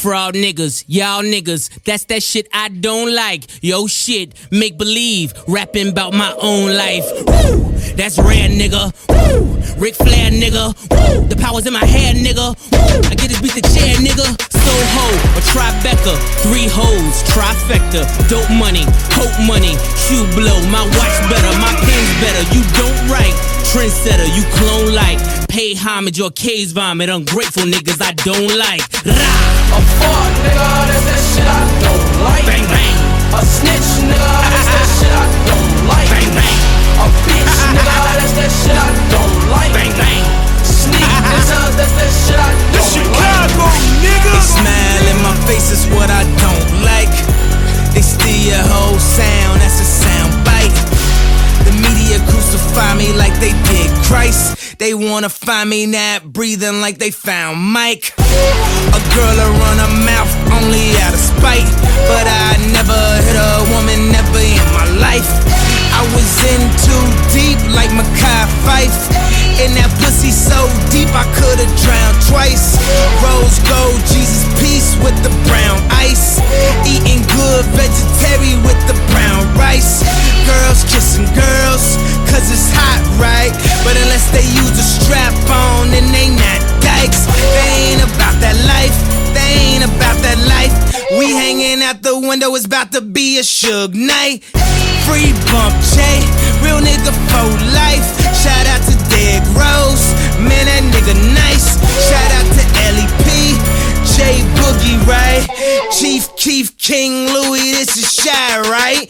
Fraud niggas, y'all niggas, that's that shit I don't like. Yo shit, make believe, rapping about my own life. Woo! That's rare, nigga. Woo! Ric Flair, nigga. Woo! The power's in my head, nigga. Woo! I get this beat the chair, nigga. Soho, a Tribeca, three hoes, trifecta, dope money, hope money, shoe blow, my watch better, my pen's better. You don't trendsetter, you clone like, pay homage or case vomit, ungrateful niggas I don't like. Rah! A fuck nigga, that's that shit I They wanna find me not breathing like they found Mike. A girl will run her mouth only out of spite. But I never hit a woman, never in my life. I was in too deep like Mekhi Phifer. In that pussy so deep I could've drowned twice. Rose gold, Jesus piece with the brown ice. Hanging out the window, it's about to be a Suge night. Free bump J, real nigga for life. Shout out to D. Rose, man, that nigga nice. Shout out to LEP, J Boogie, right? Chief Keef King Louie, this is Chi? Right?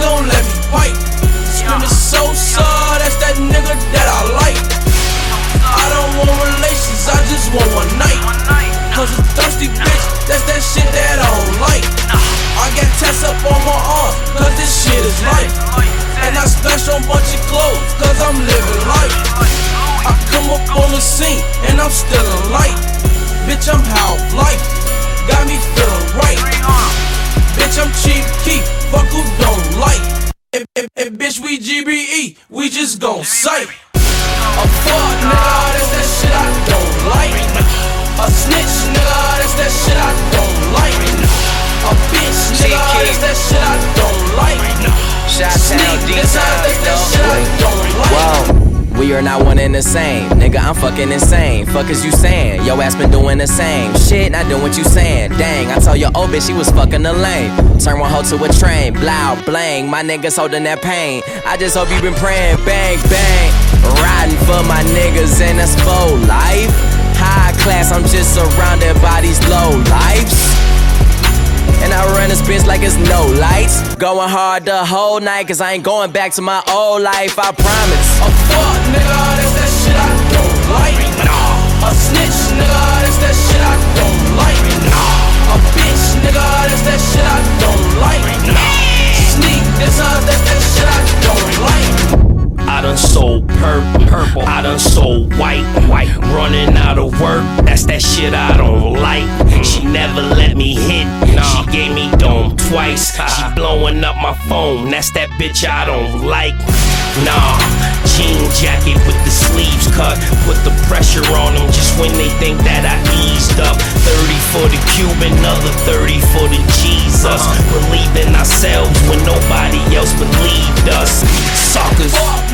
She gon' let me fight. Screaming so sad, that's that nigga that I like. I don't want relations, I just want one night. Cause a thirsty bitch, that's that shit that I don't like. I got tests up on my arm, cause this shit is life. And I splash on bunch of clothes, cause I'm living life. I come up on the scene, and I'm still light. Bitch, I'm half life. Bitch, we GBE. We just gon' sight. A Are not one and the same. Nigga, I'm fucking insane. Fuck is you saying? Yo ass been doing the same. Shit, not doing what you saying. Dang, I told your old bitch she was fucking the lane. Turn one hoe to a train. Blow, blang. My niggas holding that pain. I just hope you been praying. Bang, bang. Riding for my niggas and that's for life. High class, I'm just surrounded by this bitch like it's no lights. Going hard the whole night, cause I ain't going back to my old life, I promise. A fuck nigga, that's that shit I don't like. A snitch nigga, that's that shit I don't like. A bitch nigga, that's that white, white. Running out of work, that's that shit I don't like. She never let me hit, she gave me dome twice. She blowing up my phone, that's that bitch I don't like. Nah, jean jacket with the sleeves cut. Put the pressure on them just when they think that I eased up. 30 for the Cuban, another 30 for the Jesus. Uh-huh. Believe in ourselves when nobody else believed us. Suckers.